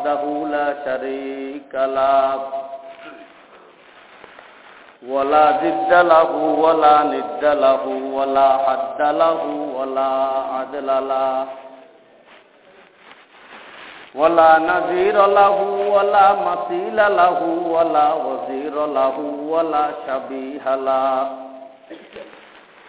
وحده لا شريك له ولا ضد له ولا ند له ولا حد له ولا عدل له ولا نذير له ولا مثيل له ولا وزير له ولا شبيه له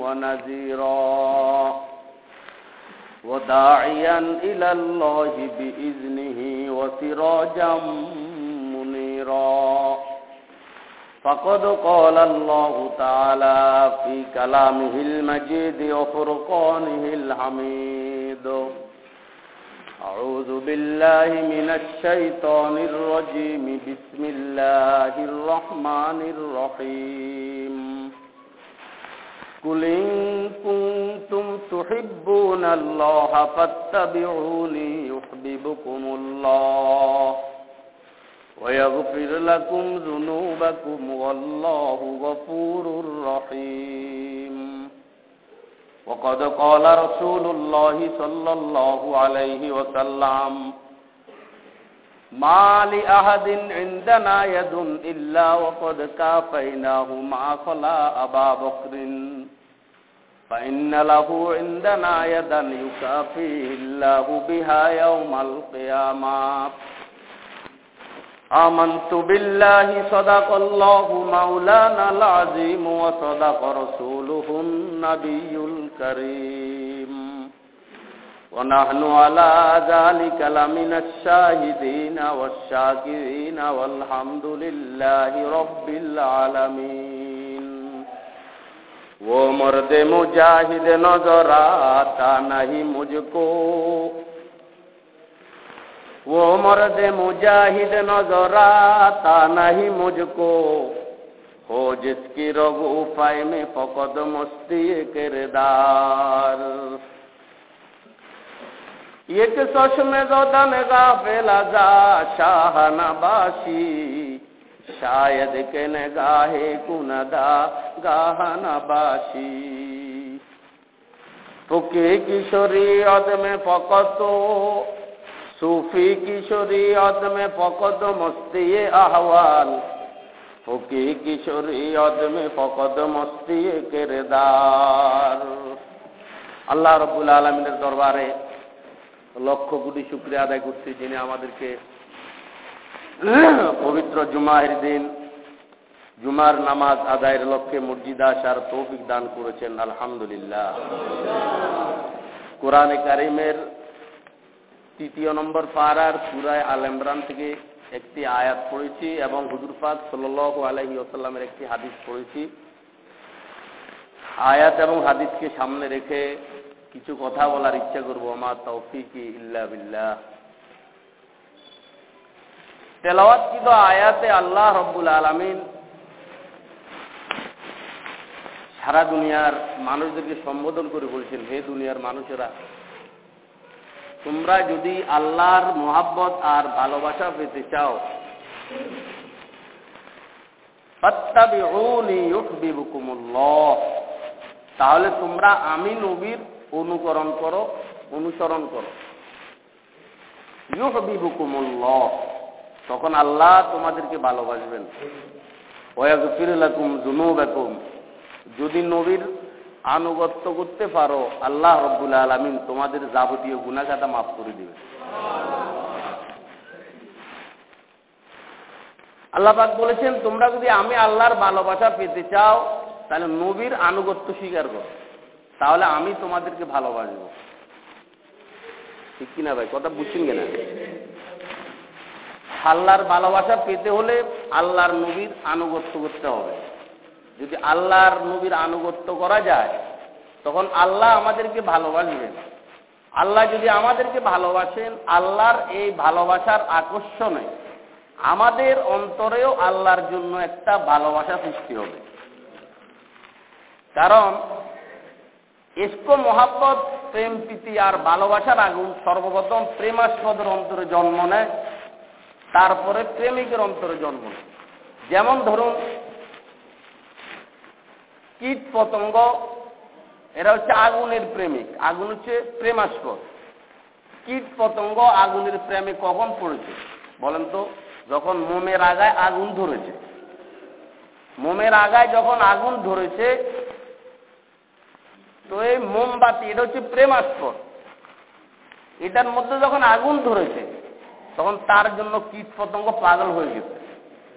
ونذيرا. وداعيا إلى الله بإذنه وسراجا منيرا. فقد قال الله تعالى في كلامه المجيد وفرقانه الحميد. أعوذ بالله من الشيطان الرجيم. بسم الله الرحمن الرحيم. قل إن كنتم تحبون الله فاتبعوني يحببكم الله ويغفر لكم ذنوبكم والله غفور رحيم وقد قال رسول الله صلى الله عليه وسلم ما لأحد عندنا يد إلا وقد كافيناه مع خلا أبا بكر فإن له عندنا يدا يكافيه الله بها يوم القيامة. آمنت بالله صدق الله مولانا العظيم وصدق رسوله النبي الكريم. ونحن على ذلك لمن الشاهدين والشاكرين والحمد لله رب العالمين. वो मर्द मुजाहिद नजर आता नहीं मुझको वो मर्द मुजाहिद नजर आता नहीं मुझको हो जिसकी रघु पाए में फकद मस्ती किरदार एक चश्मे दन गाफेला जा शाहनबाशी शायद শায়দ কেন গাহে কুনদা গাহনা বাসি ফুকি কিশোরী অদমে ফকত সুফি কিশোরী অদমে ফকত মস্তি আহ্বাল ফুকি কিশোরী অদমে ফকত মস্তি কেরদার আল্লাহ রবুল আলমিনের দরবারে লক্ষ কোটি শুক্রিয়া আদায় করছি যিনি আমাদেরকে পবিত্র জুমাহের দিন, জুমার নামাজ আদায়ের লক্ষ্যে মসজিদ আসার তৌফিক দান করেছেন, আলহামদুলিল্লাহ। কোরআনে কারিমের তৃতীয় নম্বর পাড়ার সুরায় আল ইমরান থেকে একটি আয়াত পড়েছি এবং হুজুর পাক সাল আলহি আসাল্লামের একটি হাদিস পড়েছি। আয়াত এবং হাদিসকে সামনে রেখে কিছু কথা বলার ইচ্ছা করব। আমার তৌফিকি ইল্লা বিল্লাহ। তেলাওয়াত কিন্তু আয়াতে আল্লাহ রব্বুল আলমিন সারা দুনিয়ার মানুষদেরকে সম্বোধন করে বলছেন, হে দুনিয়ার মানুষেরা, তোমরা যদি আল্লাহর মোহাব্বত আর ভালোবাসা পেতে চাও তাহলে তোমরা আমি নবীর অনুকরণ করো, অনুসরণ করো। ইউহবিবুকুমুল্লাহ তখন আল্লাহ তোমাদেরকে ভালোবাসবেন। ওয়াগফিরুলাকুম যুনুবাকুম। যদি নবীর আনুগত্য করতে পারো, আল্লাহ রব্বুল আলমিন তোমাদের যাবতীয় গুণাগাটা মাফ করে দিবে আল্লাপাক বলেছেন, তোমরা যদি আমি আল্লাহর ভালোবাসা পেতে চাও, তাহলে নবীর আনুগত্য স্বীকার করো। তাহলে আমি তোমাদেরকে ভালোবাসবো। ঠিক কিনা ভাই? কথা বুঝছেন কিনা? আল্লাহর ভালোবাসা পেতে হলে আল্লাহর নবীর আনুগত্য করতে হবে। যদি আল্লাহর নবীর আনুগত্য করা যায়, তখন আল্লাহ আমাদেরকে ভালোবাসবেন। আল্লাহ যদি আমাদেরকে ভালোবাসেন, আল্লাহর এই ভালোবাসার আকর্ষণে আমাদের অন্তরেও আল্লাহর জন্য একটা ভালোবাসা সৃষ্টি হবে। কারণ ইস্কো মহাব্বত, প্রেম, প্রীতি আর ভালোবাসার আগুন সর্বপ্রথম প্রেমাস্পদের অন্তরে জন্ম নেয়। তারপরে প্রেমিকের অন্তরে জন্ম যেমন ধরুন, কীট পতঙ্গ, এরা হচ্ছে আগুনের প্রেমিক। আগুন হচ্ছে প্রেমাস্পদ। কীট পতঙ্গ আগুনের প্রেমে কখন পড়েছে? বলেন তো, যখন মোমের আগায় আগুন ধরেছে। মোমের আগায় যখন আগুন ধরেছে, তো এই মোমবাতি, এটা হচ্ছে প্রেমাস্পদ। এটার মধ্যে যখন আগুন ধরেছে তখন তার জন্য কীট পতঙ্গ পাগল হয়ে গেছে।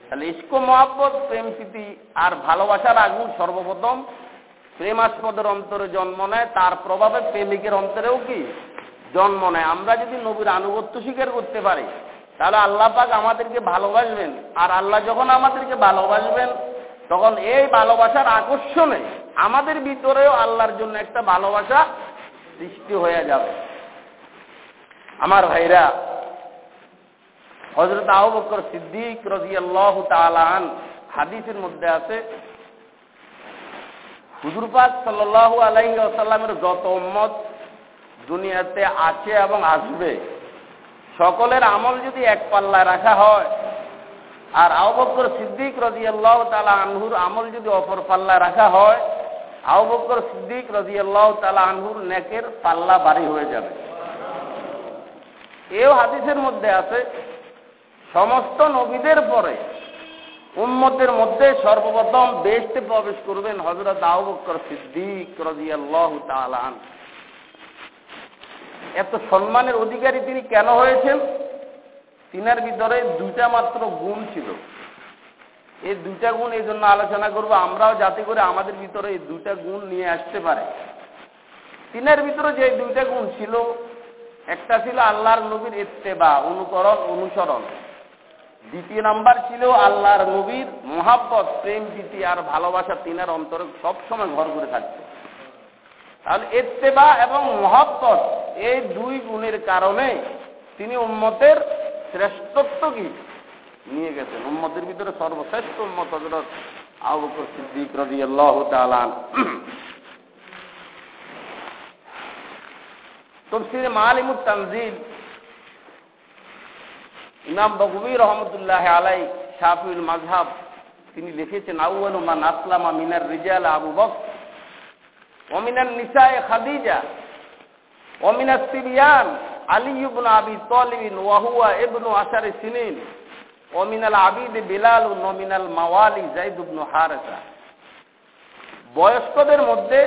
তাহলে ইস্কো মহাব্বত, প্রেম প্রীতি আর ভালোবাসার আগুন সর্বপ্রথম প্রেমাস্পদের অন্তরে জন্ম নেয়। তার প্রভাবে প্রেমিকের অন্তরেও কি? জন্ম নেয়। আমরা যদি নবীর আনুগত্য স্বীকার করতে পারি, তাহলে আল্লাহ পাক আমাদেরকে ভালোবাসবেন। আর আল্লাহ যখন আমাদেরকে ভালোবাসবেন, তখন এই ভালোবাসার আকর্ষণে আমাদের ভিতরেও আল্লাহর জন্য একটা ভালোবাসা সৃষ্টি হয়ে যাবে। আমার ভাইরা হজরত আবু বকর সিদ্দিক রাজিয়াল্লাহু তাআলা আন, হাদিসের মধ্যে আছে, হুজুর পাক সাল্লাল্লাহু আলাইহি ওয়াসাল্লামের যত উম্মত দুনিয়াতে আছে এবং আসবে, সকলের আমল যদি এক পাল্লায় রাখা হয়, আর আবকর সিদ্দিক রাজিয়াল্লাহ তালা আনহুর আমল যদি অপর পাল্লায় রাখা হয় আবকর সিদ্দিক রাজিয়াল্লাহ তালা আনহুর নেকের পাল্লা বাড়ি হয়ে যাবে। এও হাদিসের মধ্যে আছে সমস্ত নবীদের পরে উম্মতের মধ্যে সর্বপ্রথম বেশতে প্রবেশ করবেন হজরত আবকর সিদ্দিক রাজিয়াল্লাহ তালা আনহু। এত সম্মানের অধিকারী তিনি কেন হয়েছেন? তিনার ভিতরে দুইটা মাত্র গুণ ছিল। এই দুইটা গুণ এই জন্য আলোচনা করব, আমরাও যাতে করে আমাদের ভিতরে এই দুইটা গুণ নিয়ে আসতে পারে। তিনের ভিতরে যে দুইটা গুণ ছিল, একটা ছিল আল্লাহর নবীর ইত্তেবা, অনুকরণ, অনুসরণ। দ্বিতীয় নাম্বার ছিল আল্লাহর নবীর মহাব্বত, প্রেম, প্রীতি আর ভালোবাসা তিনার অন্তরে সবসময় ঘর করে থাকছে তাহলে এত্তেবা এবং মহাব্বত এই দুই গুণের কারণে তিনি উম্মতের শ্রেষ্ঠত্ব কি? নিয়ে গেছেন। উম্মতের ভিতরে সর্বশ্রেষ্ঠ উম্মত হজরত সিদ্দিক রবি আল্লাহ তালান তফসির মালিমুত ইমাম বগবী রহমতুল্লাহ আলাই শাফিউল মাজহাব তিনি লিখেছেন আউ্বাল মান আসলামা মিনার রিজাল আবু বক ওমিনার নিসায় খাদিজা ওমিনার সিবিয়ান আলী ইবনু আবি তলিবিন ওয়াহুয়া ইবনু আসার সিনিন ওমিনাল আবিদ বিলাল ও নমিনাল মাওয়ালি জাইদ ইবনু হারেসা। বয়স্কদের মধ্যে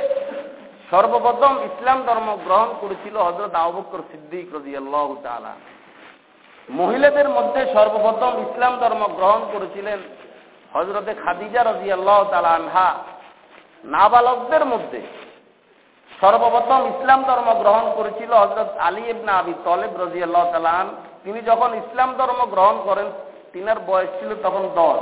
সর্বপ্রথম ইসলাম ধর্ম গ্রহণ করেছিল হজরত আবুবকর সিদ্দিক রাদিয়াল্লাহু তাআলা। মহিলাদের মধ্যে সর্বপ্রথম ইসলাম ধর্ম গ্রহণ করেছিলেন হজরতে খাদিজা রাদিয়াল্লাহু তাআলা আনহা। নাবালকদের মধ্যে সর্বপ্রথম ইসলাম ধর্ম গ্রহণ করেছিল হজরত আলী ইবনা আবি তলেব রাজিয়াল্লাহ তালান তিনি যখন ইসলাম ধর্ম গ্রহণ করেন, তিনার বয়স ছিল তখন দশ।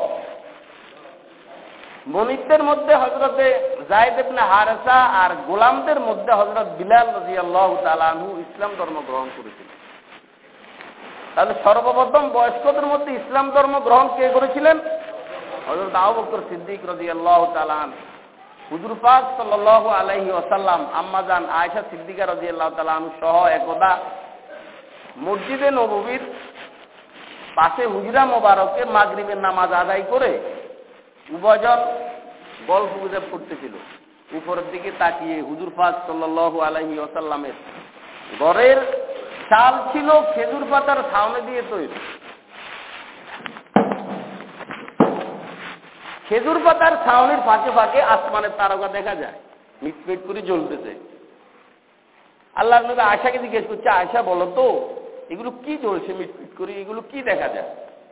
মনিকদের মধ্যে হজরতে জায়দ ইবনা হারেসা আর গোলামদের মধ্যে হজরত বিলাল রাজিয়াল্লাহ তালানহু ইসলাম ধর্ম গ্রহণ করেছিল। তাহলে সর্বপ্রথম বয়স্কদের মধ্যে ইসলাম ধর্ম গ্রহণ কে করেছিলেন? হজরত সিদ্দিক রাজিয়াল্লাহ তালান হুজুর পাক সাল্লাহ আলাইহি ওসাল্লাম আম্মাজান আয়সা সিদ্দিকা রাজি আল্লাহ তালু সহ একদা মসজিদে নবীর পাশে হুজরা মোবারকে মাগরিবের নামাজ আদায় করে উভয়জন গল্প গুজব করতেছিল। উপরের দিকে তাকিয়ে হুজুর পাক সাল্লাহ আলাইহি ওসাল্লামের ঘরের চাল ছিল, খেজুর পাতার ছাউনে দিয়ে তৈরি। খেজুর পাতার ছাউনির ফাঁকে ফাঁকে আসমানের তারকা দেখা যায়। মিটমিট করে জ্বলতেছে। আল্লাহ নবী আশাকে জিজ্ঞেস করছে আশা বলো তো, এগুলো কি জ্বলছে মিটমিট করে? এগুলো কি দেখা যায়?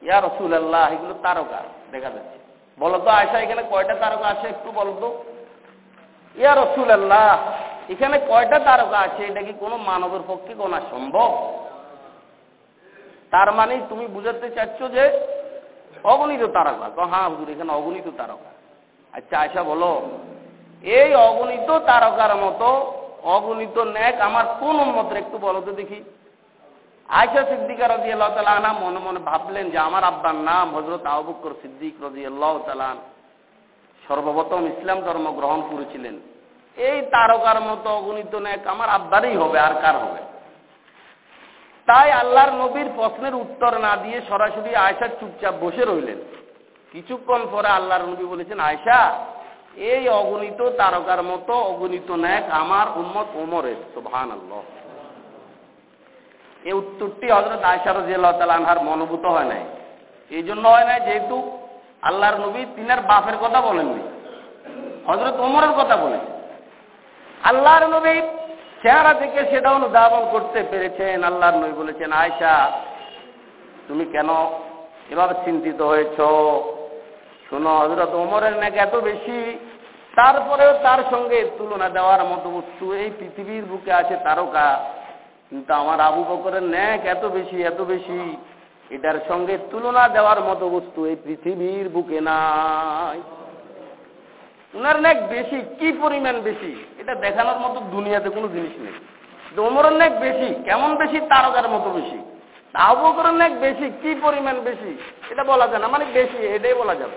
ইয়া রসুল আল্লাহ এগুলো তারকা দেখা যাচ্ছে। বলো তো আয়সা এখানে কয়টা তারকা আছে একটু বলো তো? ইয়া রসুল আল্লাহ এখানে কয়টা তারকা আছে? এটা কি কোনো মানবের পক্ষে কোনা সম্ভব? তার মানে তুমি বুঝাতে চাচ্ছ যে অগণিত তারকা হ্যাঁ হুজুর, এখানে অগণিত তারকা আচ্ছা আয়সা, বলো। এই অগণিত তারকার মতো অগণিত ন্যাক আমার কোন উন্মতের একটু বলো তো দেখি। আয়সা সিদ্দিকা রাজি আল্লাহ তালা মনে মনে ভাবলেন যে আমার আব্বার নাম হজরত আবুকর সিদ্দিক রাজি আল্লাহ তালান সর্বপ্রথম ইসলাম ধর্ম গ্রহণ করেছিলেন। এই তারকার মতো অগণিত ন্যাক আমার আব্বারই হবে, আর কার হবে? তাই আল্লাহর নবীর প্রশ্নের উত্তর না দিয়ে সরাসরি আয়সা চুপচাপ বসে রইলেন। কিছুক্ষণ পরে আল্লাহর নবী বলেছেন আয়সা এই অগণিত তারকার মতো অগণিত ন্যাক আমার উম্মত ওমরের সুবহান আল্লাহ এই উত্তরটি হজরত আয়সা রাজিয়াল্লাহ তালা আনহার মনোভূত হয় নাই। এই জন্য হয় নাই যেহেতু আল্লাহর নবী তিনার বাপের কথা বলেননি হজরত ওমরের কথা বলেছেন আল্লাহর নবী চেহারা থেকে সেটা অনুধাবন করতে পেরেছেন, আল্লাহর নবী বলেছেন আয়সা তুমি কেন এভাবে চিন্তিত হয়েছ? শোনো হজরত ওমরের নাকি এত বেশি। তারপরেও তার সঙ্গে তুলনা দেওয়ার মতো বস্তু এই পৃথিবীর বুকে আছে তারকা। কিন্তু আমার আবু বকরের ন্যাক এত বেশি এত বেশি। এটার সঙ্গে তুলনা দেওয়ার মতো বস্তু এই পৃথিবীর বুকে নাই। উনার ন্যাক বেশি, কি পরিমাণ বেশি? এটা দেখানোর মতো দুনিয়াতে কোনো জিনিস নেই। ওমরের ন্যাক বেশি, কেমন বেশি? তারকার মতো বেশি। আবু বকরের ন্যাক বেশি, কি পরিমাণ বেশি? এটা বলা যায় না মানে বেশি, এটাই বলা যাবে।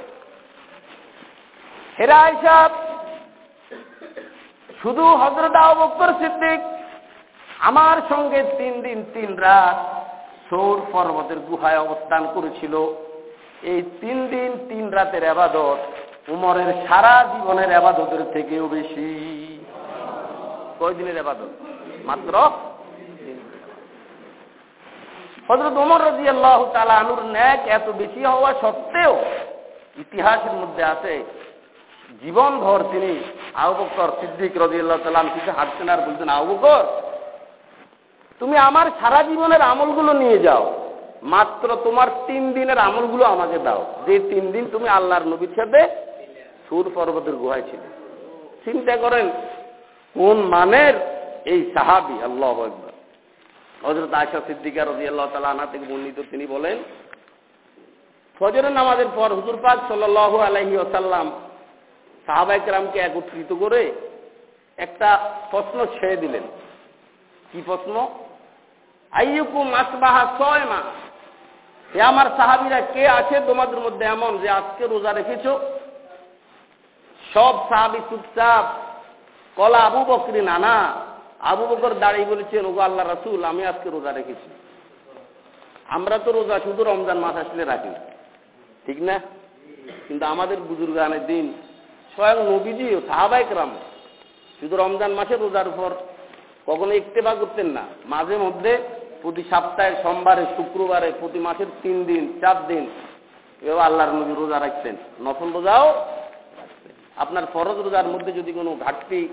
হেরা হিসাব শুধু হজরত আবক্তর সিদ্দিক, আমার সঙ্গে তিন দিন, তিন রাত সৌর পর্বতের গুহায় অবস্থান করেছিল। এই তিন দিন, তিন রাতের আবাদত উমরের সারা জীবনের আবাদতের থেকেও বেশি। কয় দিনের আবাদত? মাত্র হজরত উমর রাজি আল্লাহ তালা আনুর ন্যাক এত বেশি হওয়া সত্ত্বেও ইতিহাসের মধ্যে আছে, জীবনভর তিনি আবুবকর সিদ্দিক রদিয়াল্লাহ তালাম কিছু হাঁটছেন আর বলছেন আবুবকর তুমি আমার সারা জীবনের আমলগুলো নিয়ে যাও, মাত্র তোমার তিন দিনের আমলগুলো আমাকে দাও। যে তিন দিন তুমি আল্লাহর নবীর সাথে সুর পর্বতের গুহায় ছিল চিন্তা করেন, কোন মানের এই সাহাবি? আল্লাহ হজরত আশা সিদ্দিকা রদি আল্লাহ তালা আনা থেকে বর্ণিত তিনি বলেন, ফজরের নামাজের পর হুজুর পাক সাল্লাহ আলহি আসাল্লাম সাহাবাইকরামকে একত্রিত করে একটা প্রশ্ন ছেড়ে দিলেন। কি প্রশ্ন? আইয়ুকুম আসবাহা ছয় মা এ আমার সাহাবিরা, কে আছে তোমাদের মধ্যে এমন যে আজকে রোজা রেখেছ? সব সাহাবি চুপচাপ। কলা আবু বকরি নানা। আবু বকর দাঁড়িয়ে বলেছেন ওগো আল্লাহ রাসুল, আমি আজকে রোজা রেখেছি। আমরা তো রোজা শুধু রমজান মাস আসলে রাখি। ঠিক না? কিন্তু আমাদের বুজুর্গানের দিন স্বয়ং নবীজি ও সাহাবাইক রাম শুধু রমজান মাসে রোজার উপর কখনো ইক্তেফা করতেন না। মাঝে মধ্যে প্রতি সপ্তাহে সোমবারে, শুক্রবারে, প্রতি মাসের তিন দিন, চার দিন এভাবে আল্লাহর নবী রোজা রাখতেন। নফল রোজাও আপনার ফরজ রোজার মধ্যে যদি কোনো ঘাটতি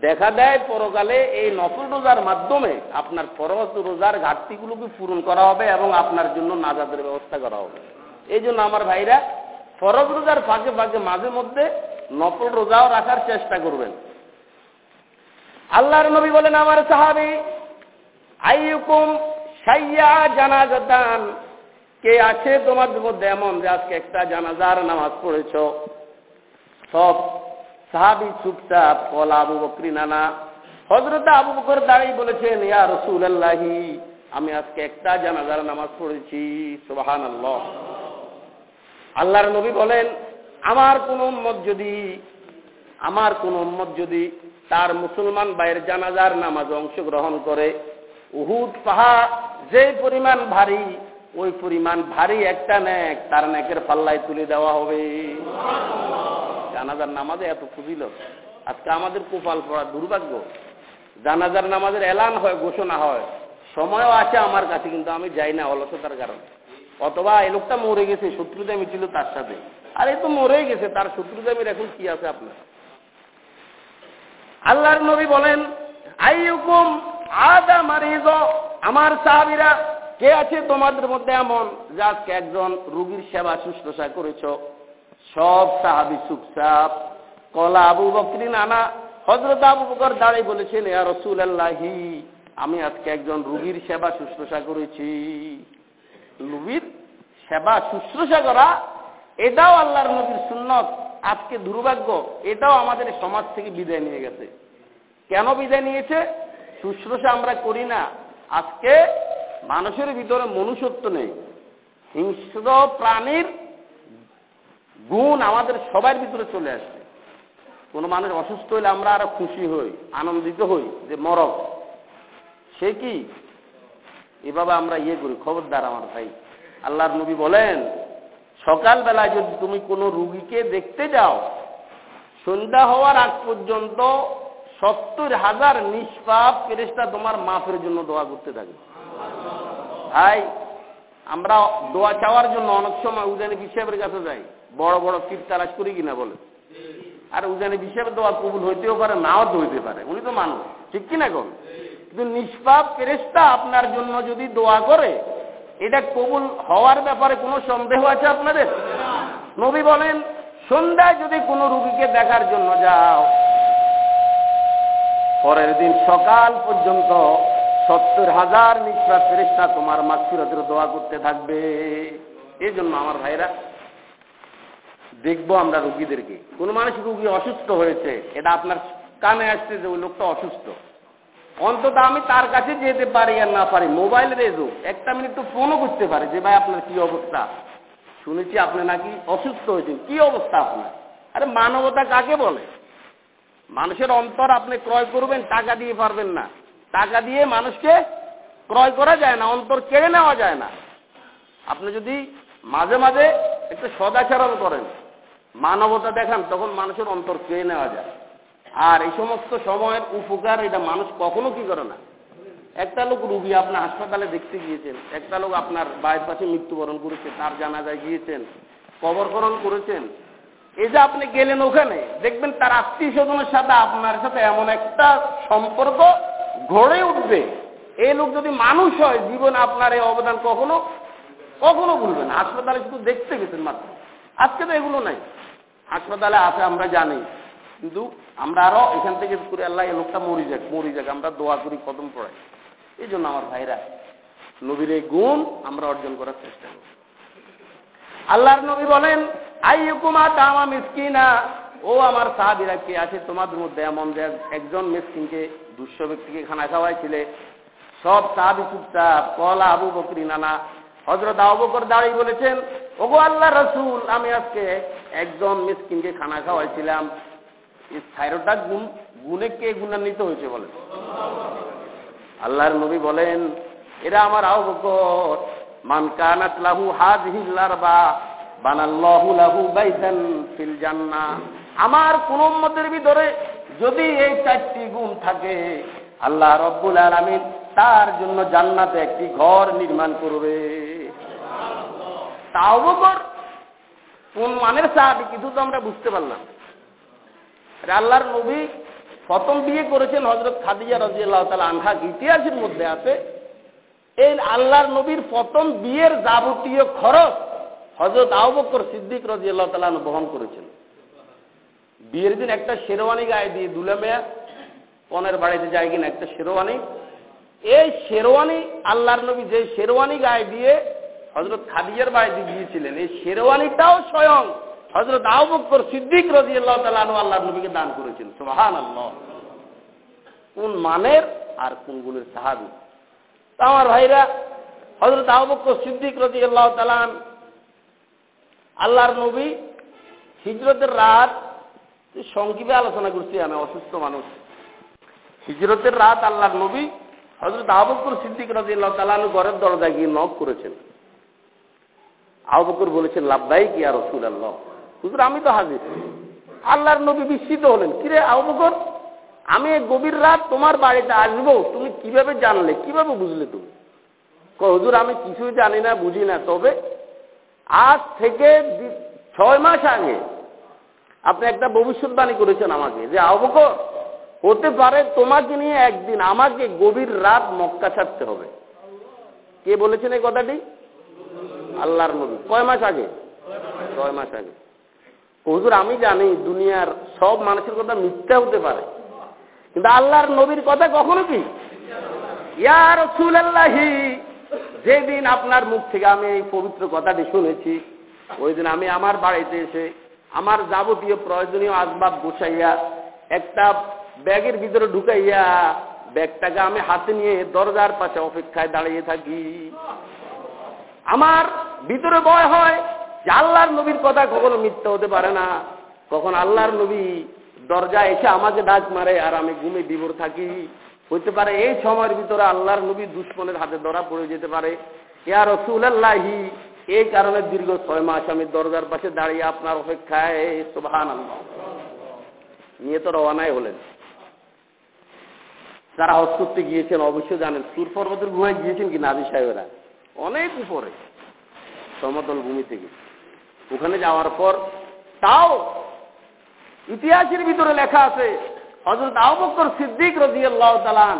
দেখা দেয় পরকালে, এই নফল রোজার মাধ্যমে আপনার ফরজ রোজার ঘাটতিগুলোকে পূরণ করা হবে এবং আপনার জন্য নাজাদের ব্যবস্থা করা হবে? এই জন্য আমার ভাইরা, ফরজ রোজার ফাঁকে ফাঁকে মাঝে মধ্যে নফল রোজাও রাখার চেষ্টা করবেন। আল্লাহর নবী বলেন আমার সাহাবি, আইয়ুকুম সাইয়া জানাজাতান। কে আছে তোমাদের মধ্যে এমন যে আজকে একটা জানাজার নামাজ পড়েছ? সব সাহাবি চুপচাপ কল আবু বকরি নানা। হজরত আবু বকর দাঁড়িয়ে বলেছেন, ইয়া রসুল আল্লাহি আমি আজকে একটা জানাজার নামাজ পড়েছি সুবাহান আল্লাহ আল্লাহর নবী বলেন, আমার কোন উম্মত যদি, আমার কোন উম্মত যদি তার মুসলমান ভাইয়ের জানাজার নামাজ অংশগ্রহণ করে, উহুদ পাহাড় যে পরিমাণ ভারী, ওই পরিমাণ ভারী একটা নেক, তার নেকের পাল্লায় তুলে দেওয়া হবে। জানাজার নামাজে এত ফুজিল আজকে আমাদের কোপাল পড়া দুর্ভাগ্য। জানাজার নামাজের এলান হয়, ঘোষণা হয়। সময়ও আছে আমার কাছে, কিন্তু আমি যাই না অলসতার কারণে। অথবা এই লোকটা মরে গেছে শত্রুতা মিছিল তার সাথে। আর এই তো মরেই গেছে, তার শত্রুতা এখন কি আছে আপনার? আল্লাহর নবী বলেন, আইয়ুকুম আদা মারিজ। আমার সাহাবিরা, কে আছে তোমাদের মধ্যে এমন? যে আজকে একজন রুগীর সেবা শুশ্রূষা করেছ। সব সাহাবি সুপসাপ কলা আবু বকরি নানা হজরত আবু বকর দাঁড়িয়ে বলেছেন, ইয়া রসুল আল্লাহি আমি আজকে একজন রুগীর সেবা শুশ্রূষা করেছি। রুগীর সেবা শুশ্রূষা করা, এটাও আল্লাহর নবীর সুন্নত। আজকে দুর্ভাগ্য, এটাও আমাদের সমাজ থেকে বিদায় নিয়ে গেছে। কেন বিদায় নিয়েছে? শুশ্রূষা আমরা করি না। আজকে মানুষের ভিতরে মনুষ্যত্ব নেই। হিংস্র প্রাণীর গুণ আমাদের সবার ভিতরে চলে আসছে কোনো মানুষ অসুস্থ হলে আমরা আরও খুশি হই, আনন্দিত হই যে মরক। সে কি? এভাবে আমরা ইয়ে করি, খবরদার আমার ভাই। আল্লাহর নবী বলেন, সকালবেলায় যদি তুমি কোনো রুগীকে দেখতে যাও, সন্ধ্যা হওয়ার আগ পর্যন্ত সত্তর হাজার নিষ্পাপ ফেরেস্তা তোমার মাফের জন্য দোয়া করতে থাকে ভাই, আমরা দোয়া চাওয়ার জন্য অনেক সময় উজানি হিসেবের কাছে যাই। বড় বড় কীট তালাশ করি কিনা বলে। আর উজানি হিসেবে দোয়া কবুল হইতেও পারে, নাও তো হইতে পারে। উনি তো মানুষ, ঠিক কিনা কম কিন্তু নিষ্পাপ ফেরেস্তা আপনার জন্য যদি দোয়া করে, এটা কবুল হওয়ার ব্যাপারে কোনো সন্দেহ আছে আপনাদের? নবী বলেন, সন্ধ্যায় যদি কোনো রুগীকে দেখার জন্য যাও, পরের দিন সকাল পর্যন্ত সত্তর হাজার নিঃশ্বাস ফেরিস্তা তোমার মাতৃরাতের দোয়া করতে থাকবে। এই জন্য আমার ভাইরা দেখব আমরা রুগীদেরকে। কোন মানুষ রুগী অসুস্থ হয়েছে, এটা আপনার কানে আসছে যে ওই লোকটা অসুস্থ। অন্তত আমি তার কাছে যেতে পারি আর না পারি, মোবাইল রেজো একটা মিনিট তো ফোনও করতে পারে যে, ভাই, আপনার কি অবস্থা? শুনেছি আপনি নাকি অসুস্থ হয়েছেন। কি অবস্থা আপনার? আরে মানবতা কাকে বলে? মানুষের অন্তর আপনি ক্রয় করবেন, টাকা দিয়ে পারবেন না। টাকা দিয়ে মানুষকে ক্রয় করা যায় না, অন্তর কেড়ে নেওয়া যায় না। আপনি যদি মাঝে মাঝে একটু সদাচরণ করেন মানবতা দেখান তখন মানুষের অন্তর কেড়ে নেওয়া যায়। আর এই সমস্ত সময়ের উপকার এটা মানুষ কখনো কি করে না। একটা লোক রুগী আপনার হাসপাতালে দেখতে গিয়েছেন, একটা লোক আপনার বাড়ির পাশে মৃত্যুবরণ করেছে, তার জানাজায় গিয়েছেন, কবরকরণ করেছেন। এই যে আপনি গেলেন ওখানে, দেখবেন তার আত্মীয় স্বজনের সাথে আপনার সাথে এমন একটা সম্পর্ক গড়ে উঠবে। এই লোক যদি মানুষ হয়, জীবনে আপনার এই অবদান কখনো কখনো ভুলবেন হাসপাতালে শুধু দেখতে গেছেন মাত্র। আজকে তো এগুলো নাই। হাসপাতালে আছে, আমরা জানি। কিন্তু আমরা আরও এখান থেকে করে আল্লাহ এই লোকটা মরি যাক মরি যাক, আমরা দোয়া করি, কদম পড়াই। এই জন্য আমার ভাইরা, নবীর এই গুণ আমরা অর্জন করার চেষ্টা করি। আল্লাহর নবী বলেন আইকুমা দামা মিসকিনা। ও আমার সাহাবিরা, কে আছে? তোমাদের মধ্যে এমন যে একজন মিসকিনকে দুঃস্ব ব্যক্তিকে খানা খাওয়াইছিলে। সব সাহাবি চুপচাপ, কলা আবু বকরি নানা হজরত আবু বকর দাঁড়িয়ে বলেছেন, ওগো আল্লাহ রসুল, আমি আজকে একজন মিসকিনকে খানা খাওয়াইছিলাম। এই গুণ, গুণে কে গুণান্বিত হয়েছে বলেন? আল্লাহর নবী বলেন, এরা আমার আবু বকর মান কানাত লাহু হাযহিল বা বানাল্লাহু লাহু বাইতান ফিল জান্নাহ। আমার কোন উম্মতের ভিতরে যদি এই চারটি গুণ থাকে, আল্লাহ রব্বুল আলামিন তার জন্য জান্নাতে একটি ঘর নির্মাণ করবে। তাও বকর কোন মানের সাহাবি কিছু তো আমরা বুঝতে পারলাম। আল্লাহর নবী প্রথম বিয়ে করেছেন হজরত খাদিজা রাজিয়াল্লাহ তালা আনহা। ইতিহাসের মধ্যে আছে, এই আল্লাহর নবীর প্রথম বিয়ের যাবতীয় খরচ হজরত আবকর সিদ্দিক রাজিয়াল্লাহ তালা বহন করেছেন। বিয়ের দিন একটা শেরওয়ানি গায়ে দিয়ে দুলে মেয়া পনেরো বাড়িতে যায় কিনা একটা শেরওয়ানি। এই শেরওয়ানি, আল্লাহর নবী যে শেরওয়ানি গায়ে দিয়ে হজরত খাদিজার বাড়িতে গিয়েছিলেন। এই শেরওয়ানিটাও স্বয়ং হজরত আবকর সিদ্দিক রাজি আল্লাহ তালু আল্লাহ নবীকে দান করেছেন। সোহান আল্লাহ কোন মানের আর কোন গুণের সাহাবি? তা আমার ভাইরা হজরত আবকর সিদ্দিক রাজি আল্লাহ তালান আল্লাহর নবী হিজরতের রাত, সংক্ষিপে আলোচনা করছি, আমি অসুস্থ মানুষ। হিজরতের রাত আল্লাহর নবী হজরত আবকর সিদ্দিক রাজি আল্লাহ তালানু ঘরের দরজায় গিয়ে নক করেছেন। আবকর বলেছেন লাভদাই কি আর রসুল আল্লাহ হুজুর, আমি তো হাজির। আল্লাহর নবী বিস্মিত হলেন। কিরে আবকর আমি গভীর রাত তোমার বাড়িতে আসব, তুমি কীভাবে জানলে? কীভাবে বুঝলে তুমি? হুজুর, আমি কিছুই জানি না, বুঝি না। তবে আজ থেকে ছয় মাস আগে আপনি একটা ভবিষ্যৎবাণী করেছেন আমাকে যে আবকর হতে পারে তোমাকে নিয়ে একদিন আমাকে গভীর রাত মক্কা ছাড়তে হবে। কে বলেছেন এই কথাটি? আল্লাহর নবী। কয় মাস আগে? ছয় মাস আগে। হুজুর, আমি জানি দুনিয়ার সব মানুষের কথা মিথ্যা হতে পারে। কিন্তু আল্লাহর নবীর কথা কখনো কি? ইয়ার রসুলাল্লাহি, যেদিন আপনার মুখ থেকে আমি এই পবিত্র কথাটি শুনেছি, ওই দিন আমি আমার বাড়িতে এসে আমার যাবতীয় প্রয়োজনীয় আসবাব গুছাইয়া একটা ব্যাগের ভিতরে ঢুকাইয়া ব্যাগটাকে আমি হাতে নিয়ে দরজার পাশে অপেক্ষায় দাঁড়িয়ে থাকি। আমার ভিতরে ভয় হয় যে আল্লাহর নবীর কথা কখনো মিথ্যা হতে পারে না। কখন আল্লাহর নবী দরজা এসে আমাকে ডাক মারে, আর আমি ঘুমে বিভোর থাকি। হইতে পারে এই সময়ের ভিতরে আল্লাহর নবী দুশ্মনের হাতে ধরা পড়ে যেতে পারে। ইয়া রসুল আল্লাহি এই কারণে দীর্ঘ ছয় মাস আমি দরজার পাশে দাঁড়িয়ে আপনার অপেক্ষায়। আল্লাহ নিয়ে তো রওয়ানাই হলেন। যারা হজ গিয়েছেন অবশ্যই জানেন সুর পর্বতের গুহায় গিয়েছেন কি নাবি সাহেবেরা? অনেক উপরে, সমতল ভূমি থেকে। ওখানে যাওয়ার পর তাও ইতিহাসের ভিতরে লেখা আছে হজরত আবকর সিদ্দিক রজিয়াল্লাহ তালান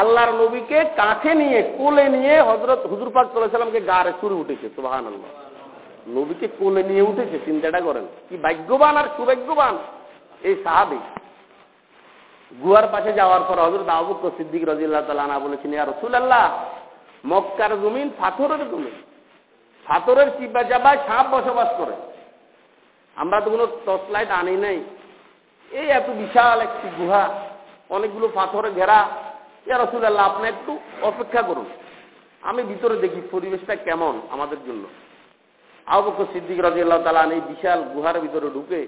আল্লাহর নবীকে কাছে নিয়ে, কোলে নিয়ে হজরত হুজুর পাক সাল্লামকে গাড়ে শুরু উঠেছে সুবাহান আল্লাহ নবীকে কোলে নিয়ে উঠেছে, চিন্তাটা করেন, কি ভাগ্যবান আর সুভাগ্যবান এই সাহাবি। গুয়ার পাশে যাওয়ার পর হজরত আবুক সিদ্দিক রাজিল্লাহ তালানা বলেছেন, ইয়া রসুল আল্লাহ মক্কার জমিন পাথরের জমিন। পাথরের চিপা চাপায় সাপ বসবাস করে। আমরা তো কোনো টর্চ লাইট আনি নাই। এই এত বিশাল একটি গুহা, অনেকগুলো পাথরে ঘেরা। ইয়া রসুল আল্লাহ আপনি একটু অপেক্ষা করুন। আমি ভিতরে দেখি পরিবেশটা কেমন আমাদের জন্য। আবুক সিদ্দিক রাজিয়াল্লাহ তালান এই বিশাল গুহার ভিতরে ঢুকে